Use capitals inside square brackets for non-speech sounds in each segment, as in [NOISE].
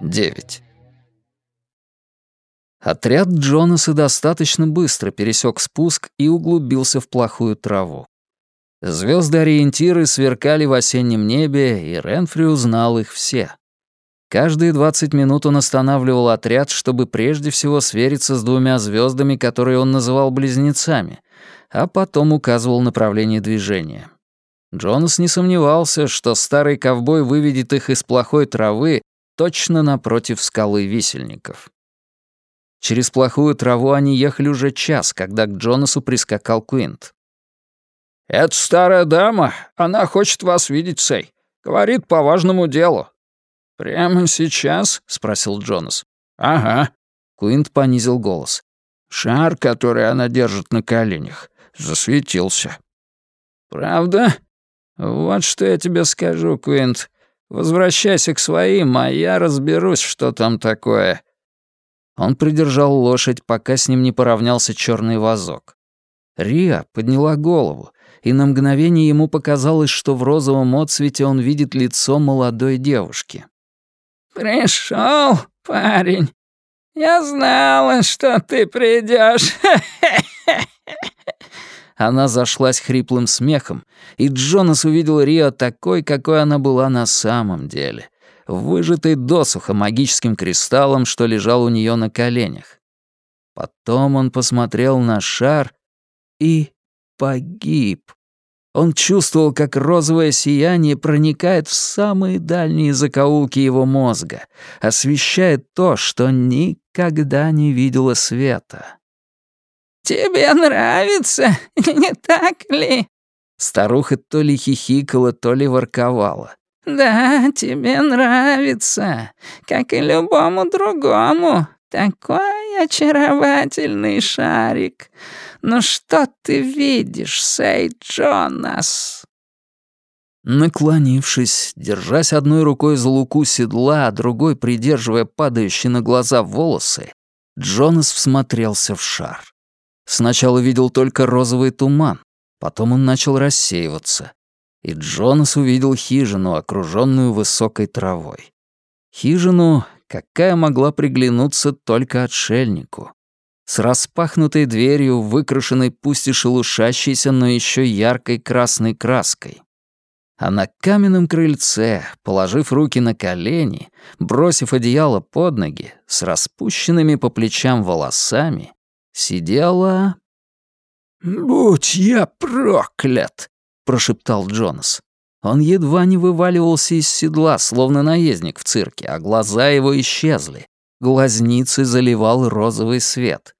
Девять. Отряд Джонаса достаточно быстро пересек спуск и углубился в плохую траву. Звезды-ориентиры сверкали в осеннем небе, и Ренфри узнал их все. Каждые 20 минут он останавливал отряд, чтобы прежде всего свериться с двумя звездами, которые он называл близнецами, а потом указывал направление движения. Джонас не сомневался, что старый ковбой выведет их из плохой травы точно напротив скалы висельников. Через плохую траву они ехали уже час, когда к Джонасу прискакал Куинт. «Это старая дама. Она хочет вас видеть, Сэй. Говорит по важному делу». «Прямо сейчас?» — спросил Джонас. «Ага». Куинт понизил голос. «Шар, который она держит на коленях, засветился». «Правда? Вот что я тебе скажу, Куинт. Возвращайся к своим, а я разберусь, что там такое. Он придержал лошадь, пока с ним не поравнялся черный вазок. Риа подняла голову, и на мгновение ему показалось, что в розовом отсвете он видит лицо молодой девушки. Пришел, парень. Я знала, что ты придешь. [LAUGHS] Она зашлась хриплым смехом, и Джонас увидел Рио такой, какой она была на самом деле выжатый досуха магическим кристаллом, что лежал у нее на коленях. Потом он посмотрел на шар и погиб. Он чувствовал, как розовое сияние проникает в самые дальние закоулки его мозга, освещает то, что никогда не видело света. «Тебе нравится, [LAUGHS] не так ли?» Старуха то ли хихикала, то ли ворковала. «Да, тебе нравится, как и любому другому. Такой очаровательный шарик. Ну что ты видишь, Сей Джонас?» Наклонившись, держась одной рукой за луку седла, а другой придерживая падающие на глаза волосы, Джонас всмотрелся в шар. Сначала видел только розовый туман, потом он начал рассеиваться и Джонас увидел хижину, окруженную высокой травой. Хижину, какая могла приглянуться только отшельнику. С распахнутой дверью, выкрашенной пусть и шелушащейся, но еще яркой красной краской. А на каменном крыльце, положив руки на колени, бросив одеяло под ноги, с распущенными по плечам волосами, сидела... «Будь я проклят!» прошептал Джонас. Он едва не вываливался из седла, словно наездник в цирке, а глаза его исчезли. Глазницы заливал розовый свет.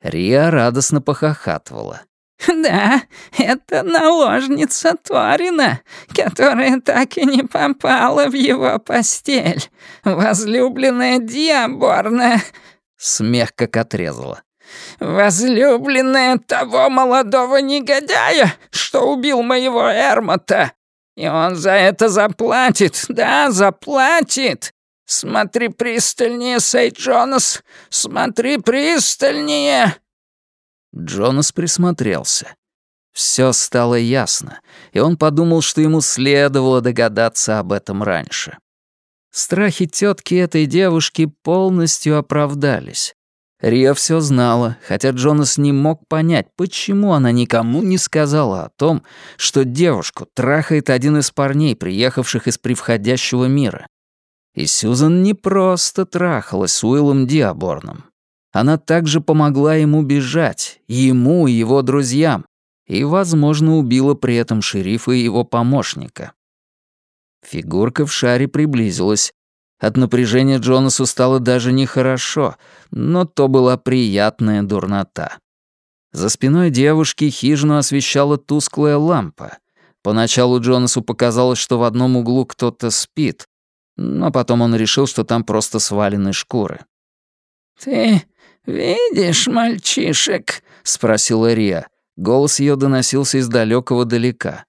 Риа радостно похохатывала. «Да, это наложница Торина, которая так и не попала в его постель. Возлюбленная Диаборна». Смех как отрезала. «Возлюбленная того молодого негодяя, что убил моего Эрмота. И он за это заплатит, да, заплатит. Смотри пристальнее, Сей Джонас, смотри пристальнее». Джонас присмотрелся. Все стало ясно, и он подумал, что ему следовало догадаться об этом раньше. Страхи тетки этой девушки полностью оправдались. Риа все знала, хотя Джонас не мог понять, почему она никому не сказала о том, что девушку трахает один из парней, приехавших из превходящего мира. И Сьюзан не просто трахалась с Уиллом Диаборном. Она также помогла ему бежать, ему и его друзьям, и, возможно, убила при этом шерифа и его помощника. Фигурка в шаре приблизилась, от напряжения Джонасу стало даже нехорошо, но то была приятная дурнота. За спиной девушки хижину освещала тусклая лампа. Поначалу Джонасу показалось, что в одном углу кто-то спит, но потом он решил, что там просто свалены шкуры. «Ты видишь мальчишек?» — спросила Рия. Голос ее доносился из далекого далека.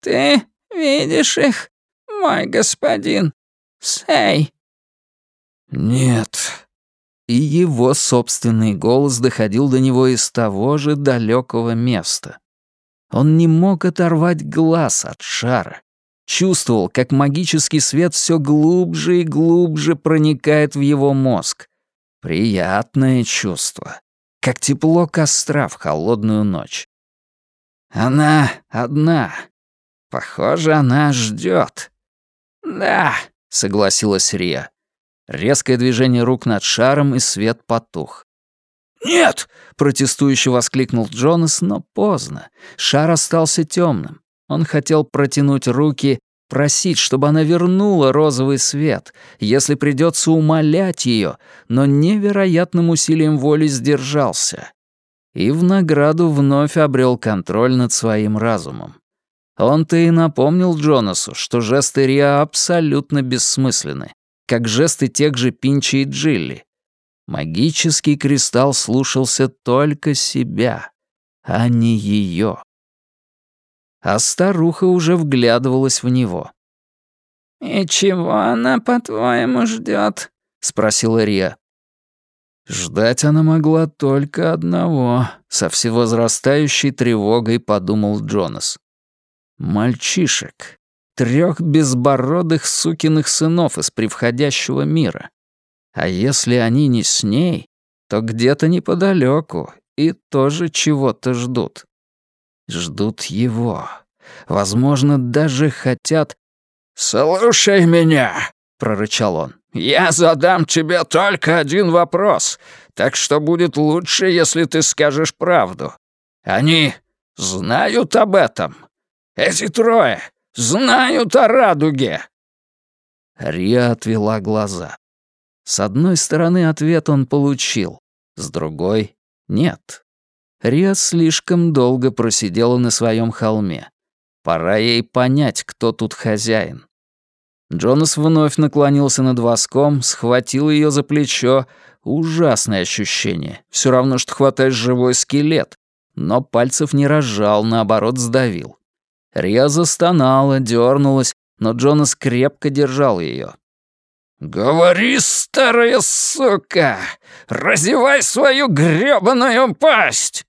«Ты видишь их, мой господин?» Сэй!» «Нет». И его собственный голос доходил до него из того же далекого места. Он не мог оторвать глаз от шара. чувствовал, как магический свет все глубже и глубже проникает в его мозг. Приятное чувство, как тепло костра в холодную ночь. Она одна. Похоже, она ждет. «Да», — согласилась Рия. Резкое движение рук над шаром, и свет потух. «Нет!» — протестующе воскликнул Джонас, но поздно. Шар остался темным. Он хотел протянуть руки, просить, чтобы она вернула розовый свет, если придется умолять ее, но невероятным усилием воли сдержался. И в награду вновь обрел контроль над своим разумом. Он-то и напомнил Джонасу, что жесты Риа абсолютно бессмысленны как жесты тех же Пинчи и Джилли. Магический кристалл слушался только себя, а не ее. А старуха уже вглядывалась в него. «И чего она, по-твоему, ждет? спросила Рия. Ждать она могла только одного, со всевозрастающей тревогой подумал Джонас. Мальчишек трех безбородых сукиных сынов из превходящего мира. А если они не с ней, то где-то неподалеку и тоже чего-то ждут. Ждут его. Возможно, даже хотят... «Слушай меня!» — прорычал он. «Я задам тебе только один вопрос, так что будет лучше, если ты скажешь правду. Они знают об этом? Эти трое знают о радуге!» Риа отвела глаза. С одной стороны, ответ он получил, с другой — нет. Риа слишком долго просидела на своем холме. Пора ей понять, кто тут хозяин. Джонас вновь наклонился над воском, схватил ее за плечо. Ужасное ощущение. Все равно, что хватаешь живой скелет. Но пальцев не разжал, наоборот, сдавил. Рия застонала, дернулась, но Джонас крепко держал ее. «Говори, старая сука! Разевай свою грёбаную пасть!»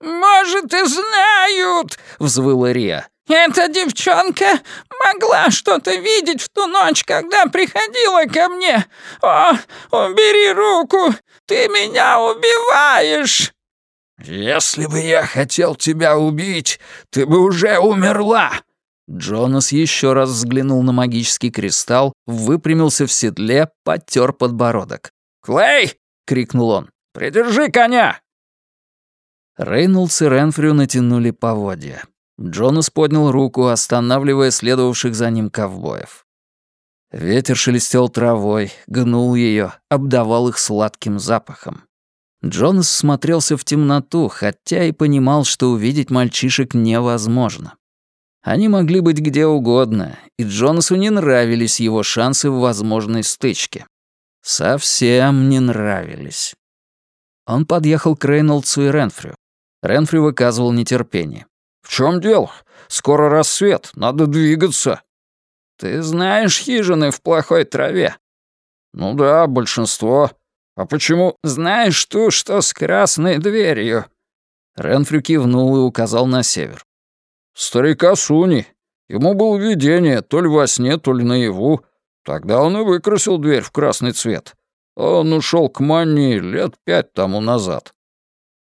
«Может, и знают!» — взвыла Рия. «Эта девчонка могла что-то видеть в ту ночь, когда приходила ко мне. О, убери руку! Ты меня убиваешь!» «Если бы я хотел тебя убить, ты бы уже умерла!» Джонас еще раз взглянул на магический кристалл, выпрямился в седле, потер подбородок. «Клей!» — крикнул он. «Придержи коня!» Рейнольдс и Ренфрю натянули поводья. Джонас поднял руку, останавливая следовавших за ним ковбоев. Ветер шелестел травой, гнул ее, обдавал их сладким запахом. Джонас смотрелся в темноту, хотя и понимал, что увидеть мальчишек невозможно. Они могли быть где угодно, и Джонасу не нравились его шансы в возможной стычке. Совсем не нравились. Он подъехал к Рейнольдсу и Ренфрю. Ренфри выказывал нетерпение. «В чем дело? Скоро рассвет, надо двигаться». «Ты знаешь хижины в плохой траве?» «Ну да, большинство. «А почему знаешь ту, что с красной дверью?» Ренфрю кивнул и указал на север. «Старика Суни. Ему было видение, то ли во сне, то ли наяву. Тогда он и выкрасил дверь в красный цвет. Он ушел к Манни лет пять тому назад».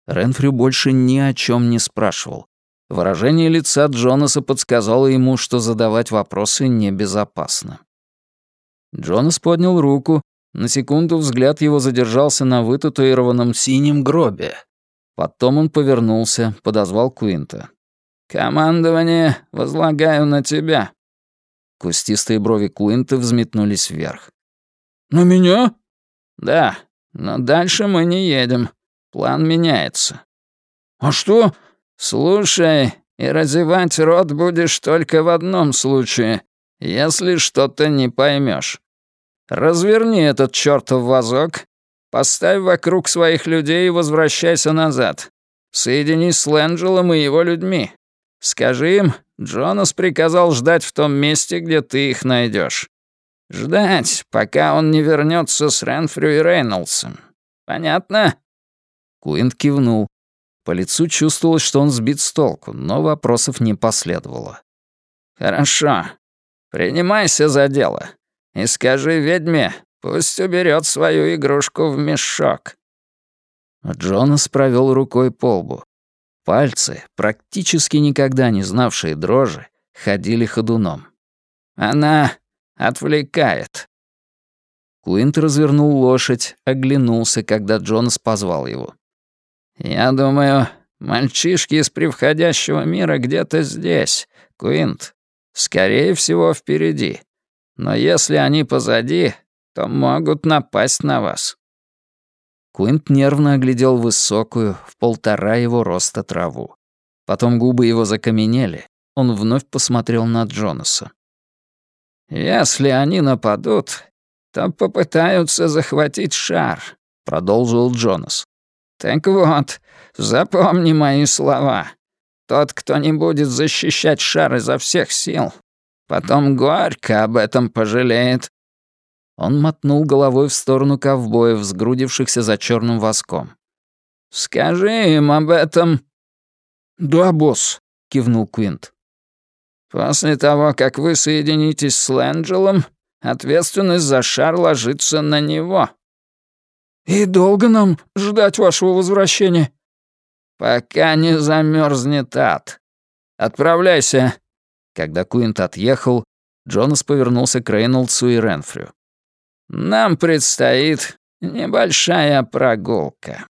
Ренфрю больше ни о чем не спрашивал. Выражение лица Джонаса подсказало ему, что задавать вопросы небезопасно. Джонас поднял руку, на секунду взгляд его задержался на вытатуированном синем гробе. Потом он повернулся, подозвал Куинта. «Командование возлагаю на тебя». Кустистые брови Куинта взметнулись вверх. «На меня?» «Да, но дальше мы не едем. План меняется». «А что?» «Слушай, и разевать рот будешь только в одном случае, если что-то не поймешь. Разверни этот чертов вазок, поставь вокруг своих людей и возвращайся назад. Соединись с Лэнджелом и его людьми. Скажи им, Джонас приказал ждать в том месте, где ты их найдешь. Ждать, пока он не вернется с Ренфрю и Рейнольдсом. Понятно?» Куинт кивнул. По лицу чувствовалось, что он сбит с толку, но вопросов не последовало. «Хорошо. принимайся за дело. И скажи ведьме, пусть уберет свою игрушку в мешок». Джонас провел рукой по лбу. Пальцы, практически никогда не знавшие дрожи, ходили ходуном. «Она отвлекает». Куинт развернул лошадь, оглянулся, когда Джонас позвал его. «Я думаю, мальчишки из превходящего мира где-то здесь, Куинт. Скорее всего, впереди. Но если они позади, то могут напасть на вас». Куинт нервно оглядел высокую, в полтора его роста траву. Потом губы его закаменели. Он вновь посмотрел на Джонаса. «Если они нападут, то попытаются захватить шар», — продолжил Джонас. «Так вот, запомни мои слова. Тот, кто не будет защищать шар изо всех сил, потом горько об этом пожалеет». Он мотнул головой в сторону ковбоев, сгрудившихся за черным воском. «Скажи им об этом». «Да, босс», — кивнул Квинт. После того, как вы соединитесь с Лэнджелом, ответственность за шар ложится на него». «И долго нам ждать вашего возвращения?» «Пока не замерзнет ад. Отправляйся». Когда Куинт отъехал, Джонас повернулся к Рейнольдсу и Ренфрю. «Нам предстоит небольшая прогулка».